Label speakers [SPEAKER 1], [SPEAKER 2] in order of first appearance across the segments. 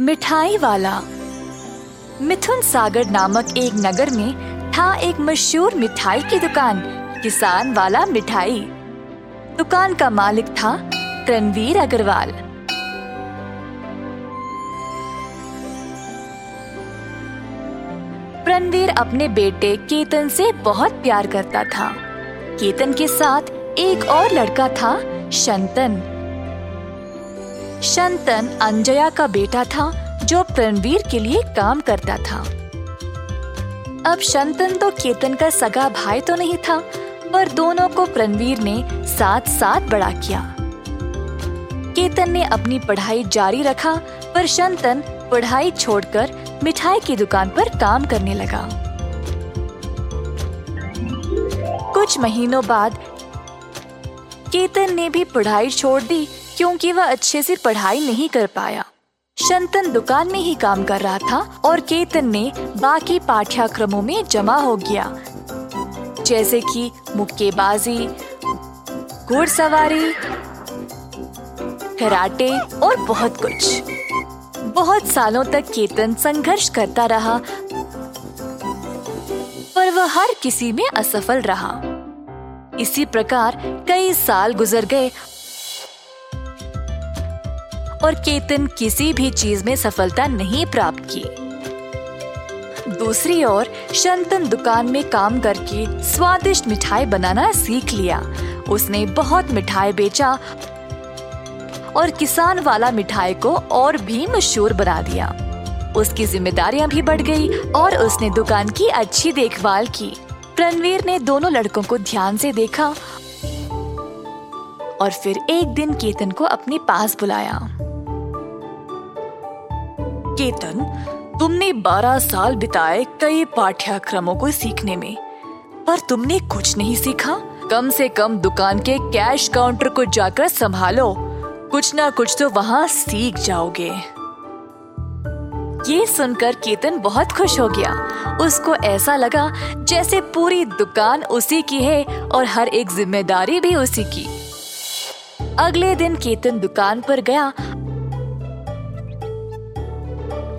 [SPEAKER 1] मिठाई वाला। मिथुन सागर नामक एक नगर में था एक मशहूर मिठाई की दुकान, किसान वाला मिठाई। दुकान का मालिक था रणवीर अग्रवाल। रणवीर अपने बेटे केतन से बहुत प्यार करता था। केतन के साथ एक और लड़का था शंतन। शंतन अंजया का बेटा था, जो प्रणवीर के लिए काम करता था। अब शंतन तो केतन का सगा भाई तो नहीं था, पर दोनों को प्रणवीर ने साथ साथ बड़ा किया। केतन ने अपनी पढ़ाई जारी रखा, पर शंतन पढ़ाई छोड़कर मिठाई की दुकान पर काम करने लगा। कुछ महीनों बाद केतन ने भी पढ़ाई छोड़ दी क्योंकि वह अच्छे से पढ़ाई नहीं कर पाया। शंतन दुकान में ही काम कर रहा था और केतन ने बाकी पाठ्यक्रमों में जमा हो गया। जैसे कि मुक्केबाजी, घुड़सवारी, कराटे और बहुत कुछ। बहुत सालों तक केतन संघर्ष करता रहा, पर वह हर किसी में असफल रहा। इसी प्रकार कई साल गुजर गए और केतन किसी भी चीज़ में सफलता नहीं प्राप्त की। दूसरी ओर, शंतन दुकान में काम करके स्वादिष्ट मिठाई बनाना सीख लिया। उसने बहुत मिठाई बेचा और किसान वाला मिठाई को और भी मशहूर बना दिया। उसकी जिम्मेदारियाँ भी बढ़ गई और उसने दुकान की अच्छी देखभाल की। प्रणवीर ने दोनों लड़कों को ध्यान से देखा और फिर एक दिन केतन को अपने पास बुलाया। केतन तुमने 12 साल बिताए कई पाठ्यक्रमों को सीखने में, पर तुमने कुछ नहीं सीखा? कम से कम दुकान के कैश काउंटर को जाकर संभालो। कुछ ना कुछ तो वहाँ सीख जाओगे। ये सुनकर केतन बहुत खुश हो गया। उसको ऐसा लगा जैसे पूरी दुकान उसी की है और हर एक ज़िम्मेदारी भी उसी की। अगले दिन केतन दुकान पर गया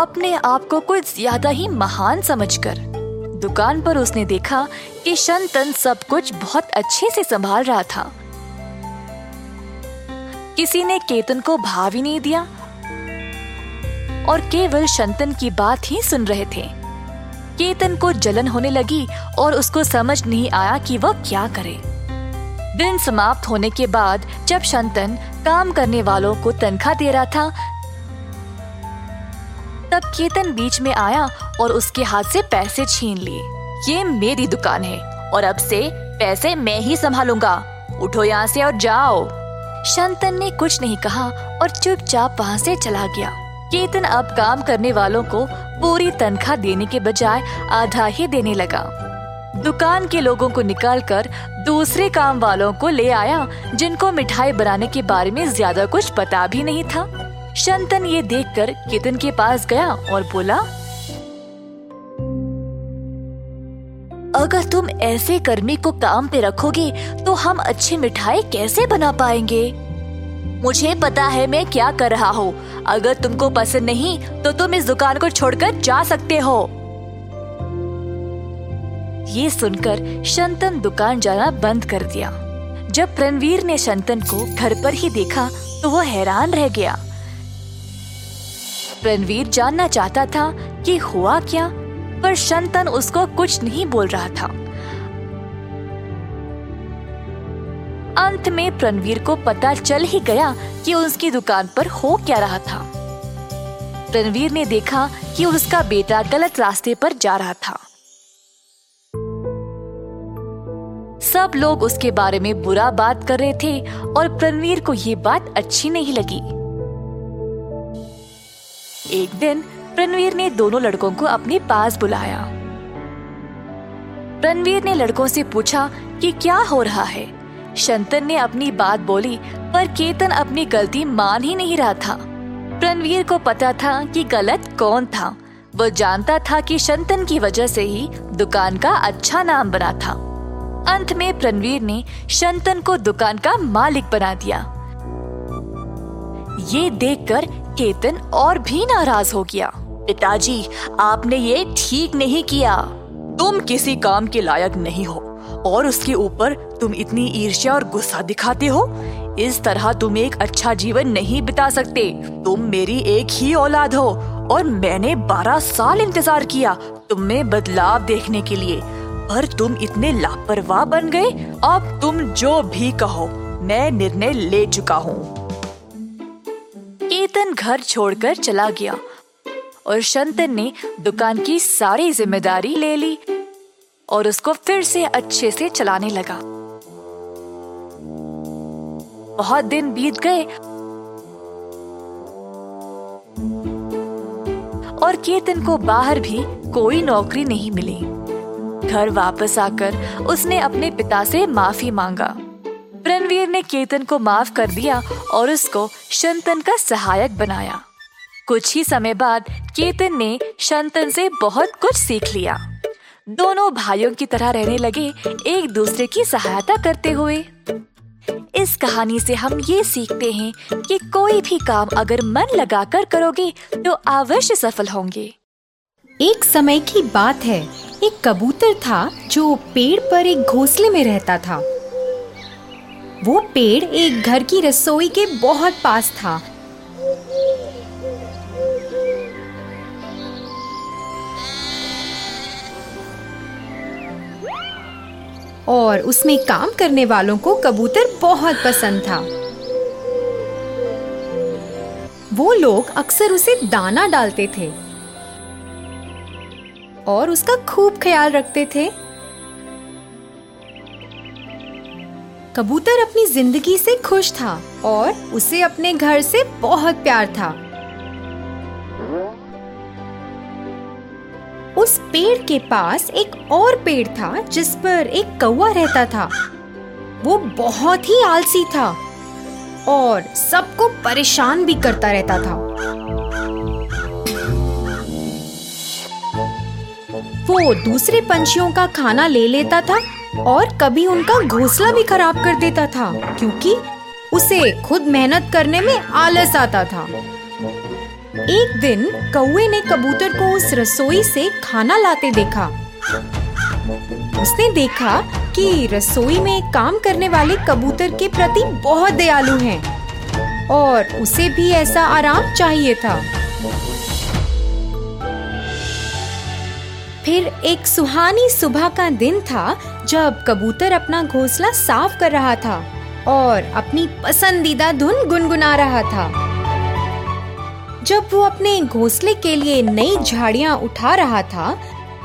[SPEAKER 1] अपने आप को कुछ ज़्यादा ही महान समझकर। दुकान पर उसने देखा कि शंतन सब कुछ बहुत अच्छे से संभाल रहा था। किसी ने केतन को भाव ही नहीं दिया और केवल शंतन की बात ही सुन रहे थे। केतन को जलन होने लगी और उसको समझ नहीं आया कि वह क्या करे। दिन समाप्त होने के बाद जब शंतन काम करने वालों को तनख्वाह दे रहा था तब केतन बीच में आया और उसके हाथ से पैसे छीन लिए। ये मेरी दुकान है और अब से पैसे मैं ही संभालूँगा। उठो यहाँ से और जाओ। शंतन ने कुछ नहीं कहा और चुपचाप वहाँ से चला गया। केतन अब काम करने वालों को पूरी तनख्वाह देने के बजाय आधा ही देने लगा। दुकान के लोगों को निकालकर दूसरे काम वालों को ले आया, जिनको मिठाई बनाने के बारे में ज़्यादा कुछ पता भी नहीं था। शंतन ये देखकर केतन के पास गया और बोला, अगर तुम ऐसे कर्मी को काम पे रखोगे तो हम अच्छी मिठाई कैसे बना पाएँगे? मुझे पता है मैं क्या कर रहा हूँ। अगर तुमको पसंद नहीं तो तुम इस दुकान को छोड़कर जा सकते हो। ये सुनकर शंतन दुकान जाना बंद कर दिया। जब प्रणवीर ने शंतन को घर पर ही देखा तो वो हैरान रह गया। रणवीर जानना चाहता था कि हुआ क्या, पर शंतन उसको कुछ नहीं बोल रहा था। अंत में रणवीर को पता चल ही गया कि उसकी दुकान पर हो क्या रहा था। रणवीर ने देखा कि उसका बेटा गलत रास्ते पर जा रहा था। सब लोग उसके बारे में बुरा बात कर रहे थे और रणवीर को ये बात अच्छी नहीं लगी। एक दिन, रणवीर ने दोनों लड़कों को अपने पास बुलाया। रणवीर ने लड़कों से पूछा कि क्या हो रहा है? शंतन ने अपनी बात बोली, पर केतन अपनी गलती मान ही नहीं रहा था। रणवीर को पता था कि गलत कौन था। वो जानता था कि शंतन की वजह से ही दुकान का अच्छा नाम बना था। अंत में रणवीर ने शंतन को दुकान का मालिक बना दिया। ये देखकर केतन और भी नाराज़ हो गया। पिताजी, आपने ये ठीक नहीं किया। तुम किसी काम के लायक नहीं हो, और उसके ऊपर तुम इतनी ईर्ष्या और गुस्सा दिखाते हो। इस तरह तुम एक अच्छा जीवन नहीं बिता सकते। तुम मेरी एक ही औलाद हो, और मैंने बारह साल इंतज़ार किया तुम में बदलाव देखने के लिए। पर तुम इतने लापरवाह बन गए। अब तुम जो भी कहो, मैं निर्णय ले चुका हूँ। केतन घर छोड़कर चला गया और शंतन ने दुकान की सारी ज़िम्मेदारी ले ली और उसको फिर से अच्छे से चलाने लगा। बहुत दिन बीत गए और केतन को बाहर भी कोई नौकरी नहीं मिली। घर वापस आकर उसने अपने पिता से माफ़ी मांगा। रणवीर ने केतन को माफ़ कर दिया और उसको शंतन का सहायक बनाया। कुछ ही समय बाद केतन ने शंतन से बहुत कुछ सीख लिया। दोनों भाइयों की तरह रहने लगे, एक दूसरे की सहायता करते हुए। इस कहानी से हम ये सीखते हैं कि कोई भी काम अगर मन लगाकर करोगे तो अवश्य सफल होंगे।
[SPEAKER 2] एक समय की बात है, एक कबूतर था जो पेड़ पर एक घोंसले में रहता था। वो पेड़ एक घर की रसोई के बहुत पास था। और उसमें काम करने वालों को कबूतर बहुत पसंद था। वो लोग अक्सर उसे दाना डालते थे और उसका खूब ख्याल रखते थे। कबूतर अपनी ज़िंदगी से खुश था और उसे अपने घर से बहुत प्यार था। उस पेड़ के पास एक और पेड़ था, जिस पर एक कौवा रहता था। वो बहुत ही आलसी था और सबको परेशान भी करता रहता था। वो दूसरे पंछियों का खाना ले लेता था और कभी उनका घोंसला भी खराब कर देता था, क्योंकि उसे खुद मेहनत करने में आलस आता था। एक दिन कौए ने कबूतर को उस रसोई से खाना लाते देखा। उसने देखा कि रसोई में काम करने वाले कबूतर के प्रति बहुत दयालु हैं, और उसे भी ऐसा आराम चाहिए था। फिर एक सुहानी सुबह का दिन था जब कबूतर अपना घोंसला साफ़ कर रहा था और अपनी पसंदीदा धुन गुनगुना रहा था। जब वो अपने घोंसले के लिए नई झाड़ियाँ उठा रहा था,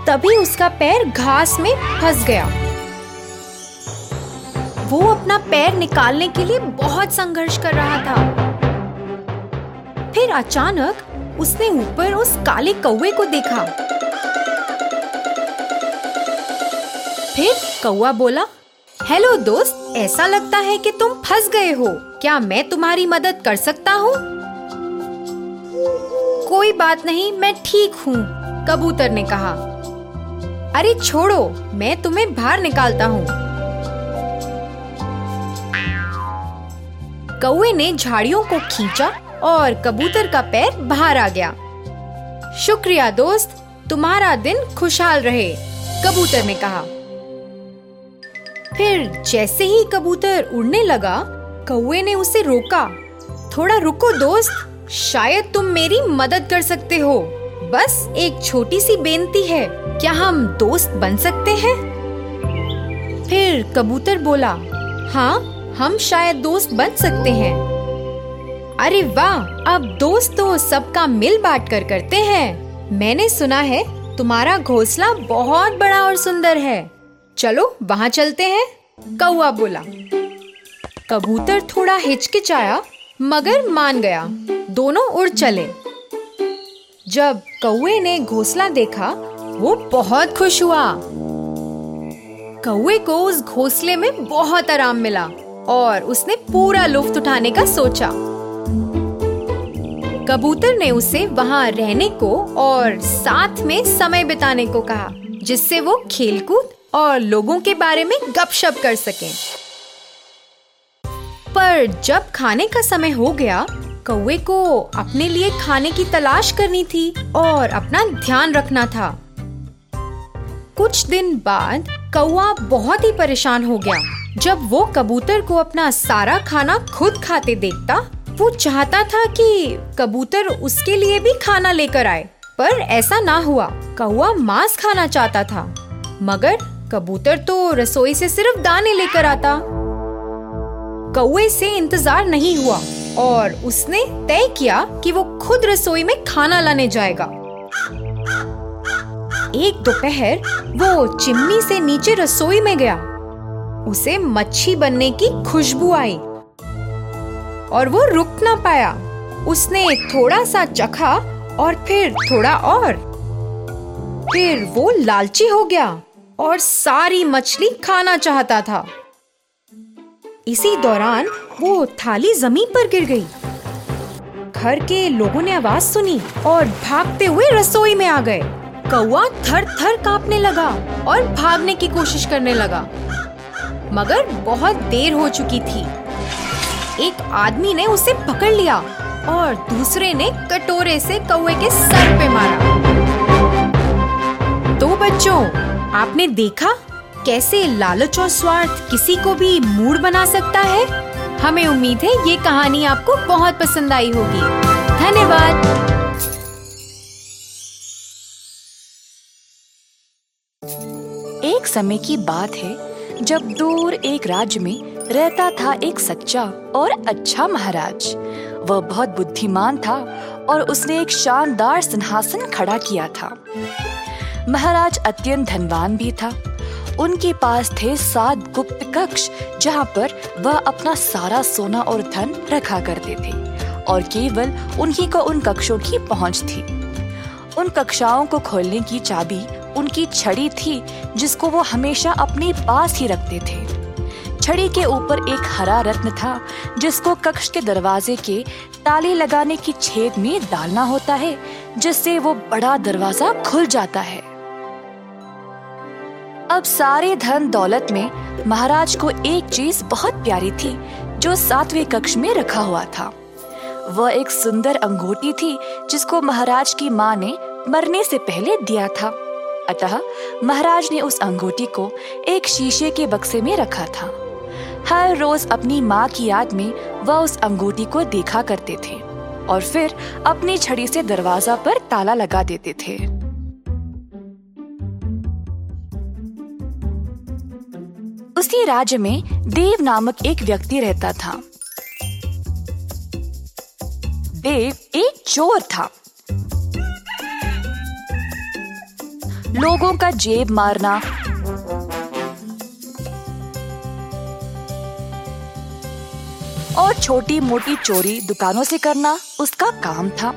[SPEAKER 2] तभी उसका पैर घास में फंस गया। वो अपना पैर निकालने के लिए बहुत संघर्ष कर रहा था। फिर अचानक उसने ऊपर उस काले कौवे को देखा। फिर कौआ बोला, हेलो दोस्त, ऐसा लगता है कि तुम फंस गए हो। क्या मैं तुम्हारी मदद कर सकता हूँ? कोई बात नहीं, मैं ठीक हूँ, कबूतर ने कहा। अरे छोड़ो, मैं तुम्हें बाहर निकालता हूँ। कौए ने झाड़ियों को खींचा और कबूतर का पैर बाहर आ गया। शुक्रिया दोस्त, तुम्हारा दिन खुशहाल रहे, कबूतर ने कहा। फिर जैसे ही कबूतर उड़ने लगा कौए ने उसे रोका। थोड़ा रुको दोस्त, शायद तुम मेरी मदद कर सकते हो। बस एक छोटी सी बेनती है, क्या हम दोस्त बन सकते हैं? फिर कबूतर बोला हाँ हम शायद दोस्त बन सकते हैं। अरे वाह, अब दोस्त तो सबका मिल बांट कर करते हैं। मैंने सुना है, तुम्हारा घोंसला बहुत बड़ा और सुंदर है। चलो, वहाँ चलते हैं। कौआ बोला। कबूतर थोड़ा हिचकिचाया, मगर मान गया। दोनों उड़ चले। जब कौए ने घोंसला देखा, वो बहुत खुश हुआ। कौए को उस घोंसले में बहुत आराम मिला और उसने पूरा लुफ्त उठाने का सोचा। कबूतर ने उसे वहाँ रहने को और साथ में समय बिताने को कहा, जिससे वो खेलकूद और लोगों के बारे में गपशप कर सकें। पर जब खाने का समय हो गया, कौवे को अपने लिए खाने की तलाश करनी थी और अपना ध्यान रखना था। कुछ दिन बाद कौआ बहुत ही परेशान हो गया। जब वो कबूतर को अपना सारा खाना खुद खाते देखता, वो चाहता था कि कबूतर उसके लिए भी खाना लेकर आए, पर ऐसा ना हुआ। कौआ मांस खाना चाहता था, मगर कबूतर तो रसोई से सिर्फ़ दाने लेकर आता। कौए से इंतज़ार नहीं हुआ और उसने तय किया कि वो खुद रसोई में खाना लाने जाएगा। एक दोपहर वो चिमनी से नीचे रसोई में गया। उसे मच्छी बनने की खुशबू आई और वो रुक ना पाया। उसने थोड़ा सा चखा और फिर थोड़ा और। फिर वो लालची हो गया। और सारी मछली खाना चाहता था। इसी दौरान वो थाली ज़मीन पर गिर गई। घर के लोगों ने आवाज़ सुनी और भागते हुए रसोई में आ गए। कौआ थर थर कांपने लगा और भागने की कोशिश करने लगा। मगर बहुत देर हो चुकी थी। एक आदमी ने उसे पकड़ लिया और दूसरे ने कटोरे से कौए के सर पे मारा। तो बच्चों आपने देखा कैसे लालच और स्वार्थ किसी को भी मूड बना सकता है? हमें उम्मीद है ये कहानी आपको बहुत पसंद आई होगी। धन्यवाद।
[SPEAKER 1] एक समय की बात है, जब दूर एक राज्य में रहता था एक सच्चा और अच्छा महाराज। वह बहुत बुद्धिमान था और उसने एक शानदार सिंहासन खड़ा किया था। महाराज अत्यंत धनवान भी था। उनके पास थे सात गुप्त कक्ष, जहाँ पर वह अपना सारा सोना और धन रखा करते थे और केवल उन्हीं को उन कक्षों की पहुँच थी। उन कक्षाओं को खोलने की चाबी उनकी छड़ी थी, जिसको वो हमेशा अपने पास ही रखते थे। छड़ी के ऊपर एक हरा रत्न था, जिसको कक्ष के दरवाजे के ताले लगाने की छेद में डालना होता है, जिससे वो बड़ा दरवाज़ा खुल जाता है। अब सारे धन दौलत में महाराज को एक चीज़ बहुत प्यारी थी, जो सातवें कक्ष में रखा हुआ था। वह एक सुंदर अंगूठी थी, जिसको महाराज की माँ ने मरने से पहले दिया था। अतः महाराज ने उस अंगूठी को एक शीशे के बक्से में रखा था। हर रोज अपनी माँ की याद में वह उस अंगूठी को देखा करते थे और फिर अपनी छड़ी से दरवाज़ा पर ताला लगा देते थे। उसी राज्य में देव नामक एक व्यक्ति रहता था। देव एक चोर था। लोगों का जेब मारना। और छोटी मोटी चोरी दुकानों से करना उसका काम था।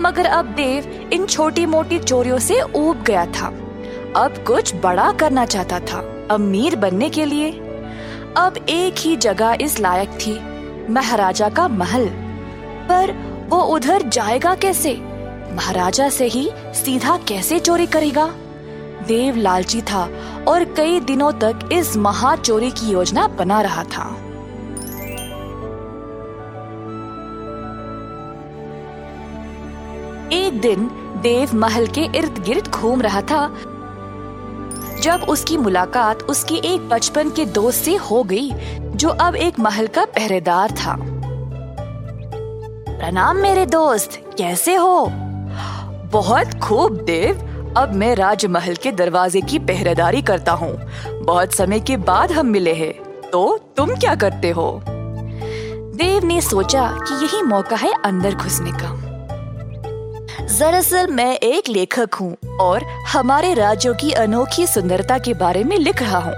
[SPEAKER 1] मगर अब देव इन छोटी मोटी चोरियों से ऊब गया था। अब कुछ बड़ा करना चाहता था। अमीर बनने के लिए। अब एक ही जगह इस लायक थी, महाराजा का महल। पर वो उधर जाएगा कैसे? महाराजा से ही सीधा कैसे चोरी करेगा? देव लालची था और कई दिनों तक इस महा चोरी की योजना बना रहा था। एक दिन देव महल के इर्द गिर्द घूम रहा था। जब उसकी मुलाकात उसके एक बचपन के दोस्त से हो गई, जो अब एक महल का पहरेदार था। प्रणाम मेरे दोस्त, कैसे हो? बहुत खूब, देव। अब मैं राजमहल के दरवाजे की पहरेदारी करता हूँ। बहुत समय के बाद हम मिले हैं। तो तुम क्या करते हो? देव ने सोचा कि यही मौका है अंदर घुसने का। दरअसल मैं एक लेखक हूँ और हमारे राज्यों की अनोखी सुंदरता के बारे में लिख रहा हूँ।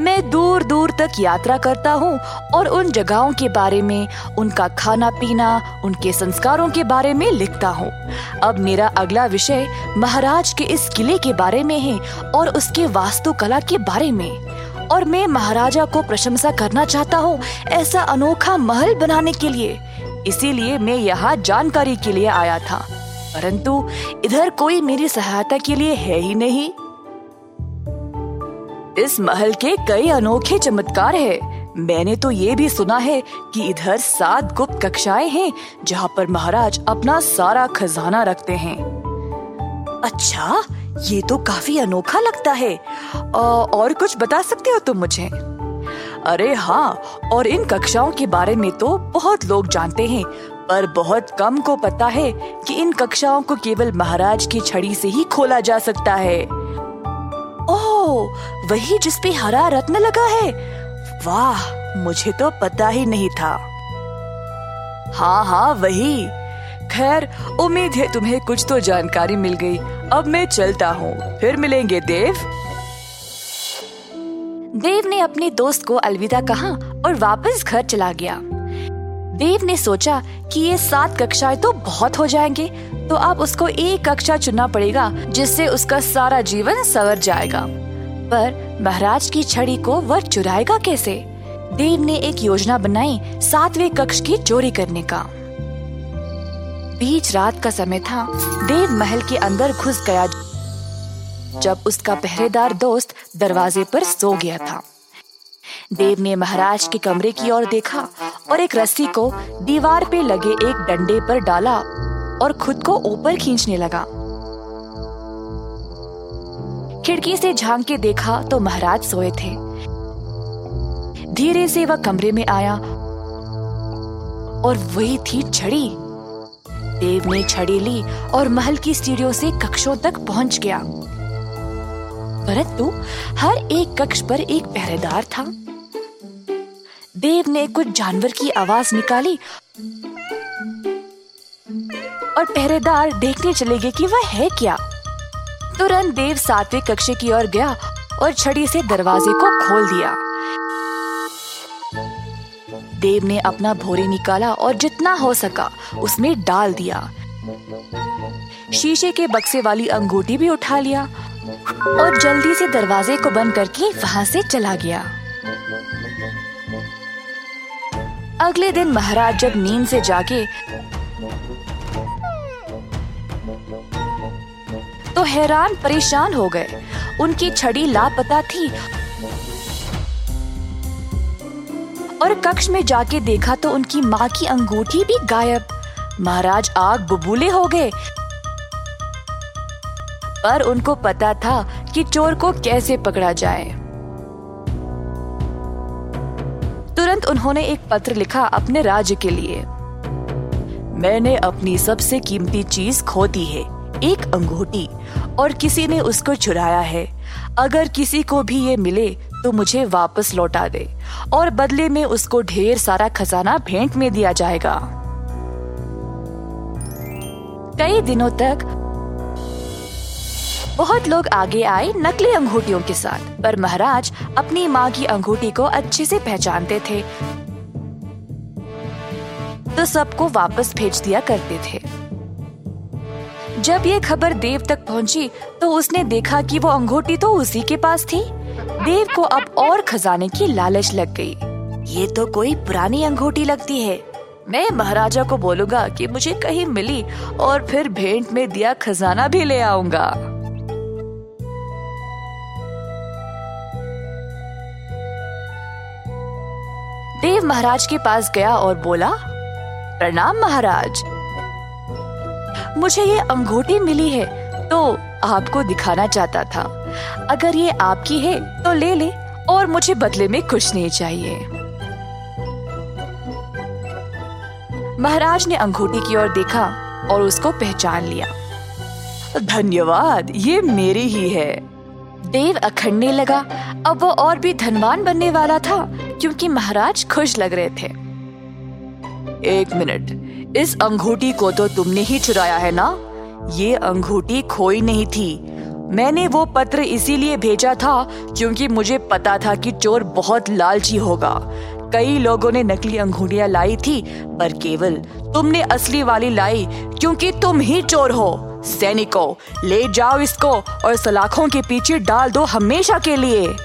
[SPEAKER 1] मैं दूर दूर तक यात्रा करता हूँ और उन जगहों के बारे में, उनका खाना पीना उनके संस्कारों के बारे में लिखता हूँ। अब मेरा अगला विषय महाराज के इस किले के बारे में है और उसके वास्तुकला के बारे में। और मैं महाराजा को प्रशंसा करना चाहता हूँ ऐसा अनोखा महल बनाने के लिए। इसीलिए मैं यहाँ जानकारी के लिए आया था। परंतु इधर कोई मेरी सहायता के लिए है ही नहीं। इस महल के कई अनोखे चमत्कार है। मैंने तो ये भी सुना है कि इधर सात गुप्त कक्षाएँ हैं, जहाँ पर महाराज अपना सारा खजाना रखते हैं। अच्छा ये तो काफ़ी अनोखा लगता है। और कुछ बता सकते हो तुम मुझे? अरे हाँ और इन कक्षाओं के बारे में तो बहुत लोग जानते हैं। पर बहुत कम को पता है कि इन कक्षाओं को केवल महाराज की छड़ी से ही खोला जा सकता है। ओह, वही जिस पे हरा रत्न लगा है? वाह, मुझे तो पता ही नहीं था। हाँ हाँ वही। खैर, उम्मीद है तुम्हें कुछ तो जानकारी मिल गई। अब मैं चलता हूँ। फिर मिलेंगे, देव। देव ने अपने दोस्त को अलविदा कहा और वापस घर चला गया। देव ने सोचा कि ये सात कक्षाएँ तो बहुत हो जाएँगे तो अब उसको एक कक्षा चुनना पड़ेगा, जिससे उसका सारा जीवन सवर जाएगा। पर महाराज की छड़ी को वह चुराएगा कैसे? देव ने एक योजना बनाई सातवें कक्ष की चोरी करने का। बीच रात का समय था। देव महल के अंदर घुस गया, जब उसका पहरेदार दोस्त दरवाजे पर सो गया था। देव ने महाराज के कमरे की ओर देखा और एक रस्सी को दीवार पे लगे एक डंडे पर डाला और खुद को ऊपर खींचने लगा। खिड़की से झाँक के देखा तो महाराज सोए थे। धीरे से वह कमरे में आया और वही थी छड़ी। देव ने छड़ी ली और महल की सीढ़ियों से कक्षों तक पहुँच गया। परंतु हर एक कक्ष पर एक पहरेदार था। देव ने कुछ जानवर की आवाज़ निकाली और पहरेदार देखने चले गए कि वह है क्या। तुरंत देव सातवें कक्षे की ओर गया और छड़ी से दरवाजे को खोल दिया। देव ने अपना भोरे निकाला और जितना हो सका उसमें डाल दिया। शीशे के बक्से वाली अंगूठी भी उठा लिया और जल्दी से दरवाजे को बंद करके वहाँ से चला गया। अगले दिन महाराज जब नींद से जागे तो हैरान परेशान हो गए। उनकी छड़ी लापता थी और कक्ष में जाके देखा तो उनकी माँ की अंगूठी भी गायब। महाराज आग बबूले हो गए। पर उनको पता था कि चोर को कैसे पकड़ा जाए। तुरंत उन्होंने एक पत्र लिखा अपने राज्य के लिए। मैंने अपनी सबसे कीमती चीज़ खो दी है, एक अंगूठी, और किसी ने उसको चुराया है। अगर किसी को भी ये मिले तो मुझे वापस लौटा दे, और बदले में उसको ढेर सारा खजाना भेंट में दिया जाएगा। कई दिनों तक बहुत लोग आगे आए नकली अंगूठियों के साथ, पर महाराज अपनी माँ की अंगूठी को अच्छे से पहचानते थे। तो सबको वापस भेज दिया करते थे। जब ये खबर देव तक पहुँची तो उसने देखा कि वो अंगूठी तो उसी के पास थी। देव को अब और खजाने की लालच लग गई। ये तो कोई पुरानी अंगूठी लगती है। मैं महाराजा को बोलूँगा कि मुझे कहीं मिली और फिर भेंट में दिया खजाना भी ले आऊँगा। देव महाराज के पास गया और बोला, प्रणाम महाराज। मुझे ये अंगूठी मिली है तो आपको दिखाना चाहता था। अगर ये आपकी है तो ले ले, और मुझे बदले में कुछ नहीं चाहिए। महाराज ने अंगूठी की ओर देखा और उसको पहचान लिया। धन्यवाद, ये मेरी ही है। देव अखड़ने लगा। अब वो और भी धनवान बनने वाला था। क्योंकि महाराज खुश लग रहे थे। एक मिनट, इस अंगूठी को तो तुमने ही चुराया है ना? ये अंगूठी खोई नहीं थी। मैंने वो पत्र इसीलिए भेजा था क्योंकि मुझे पता था कि चोर बहुत लालची होगा। कई लोगों ने नकली अंगूठियाँ लाई थी, पर केवल तुमने असली वाली लाई क्योंकि तुम ही चोर हो। सैनिकों, ले जाओ इसको और सलाखों के पीछे डाल दो हमेशा के लिए।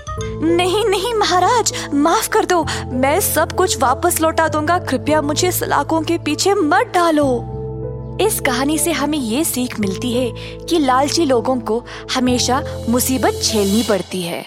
[SPEAKER 1] नहीं नहीं, महाराज, माफ़ कर दो। मैं सब कुछ वापस लौटा दूँगा। कृपया मुझे सलाखों के पीछे मत डालो। इस कहानी से हमें ये सीख मिलती है कि लालची लोगों को हमेशा मुसीबत झेलनी पड़ती है।